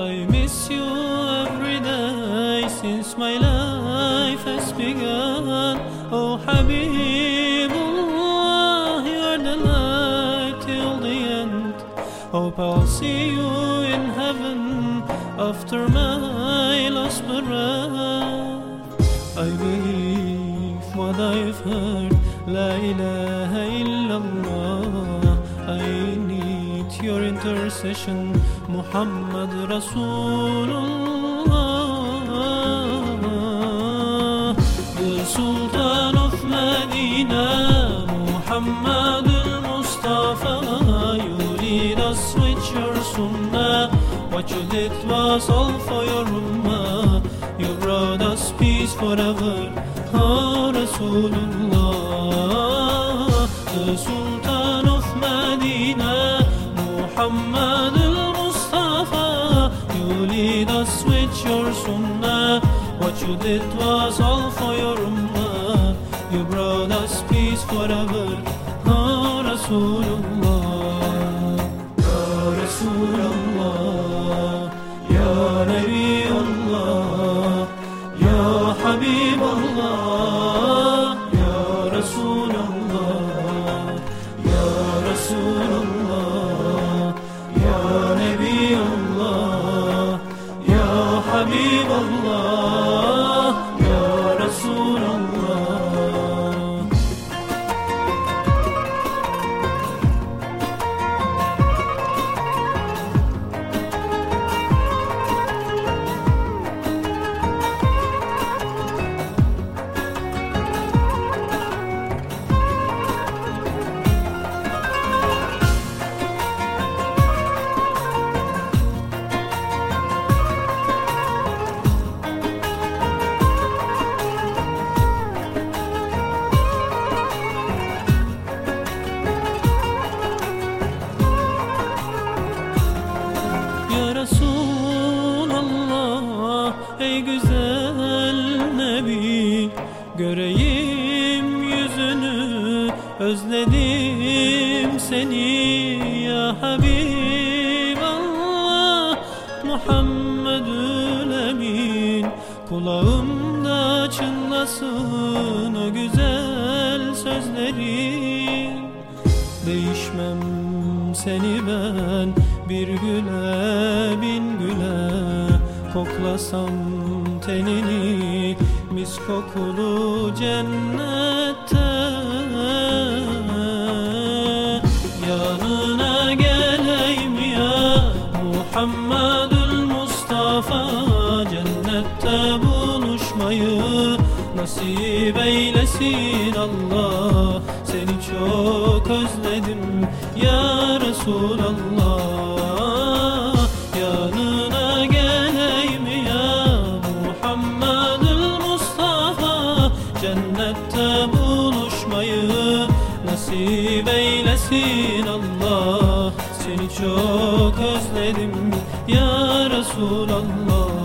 I miss you every day since my life has begun. Oh Habibullah, you're the light till the end. Hope I'll see you in heaven after my intercession, Muhammad Rasulullah. The Sultan of Medina, Muhammad al-Mustafa. You lead us with your sunnah. What you did was all for your ummah. You brought us peace forever, oh Rasulullah. You did was all for your ummah. You brought us peace forever, oh Rasulullah. Ya Resulallah, Ya Nabi Allah, Ya Habib Allah, Ya Resulallah, Ya Resulallah, Ya Nabi Allah, Ya Habib güzel Nebi Göreyim yüzünü özledim seni ya Habiballah Muhammedül Emin Kulağımda çınlasın o güzel sözlerin. Değişmem seni ben bir güle bin güle Koklasam tenini mis kokulu cennette Yanına geleyim ya Muhammedül Mustafa. Cennette buluşmayı nasip eylesin Allah. Seni çok özledim ya Resulallah Cennette buluşmayı nasip eylesin Allah. Seni çok özledim ya Resulallah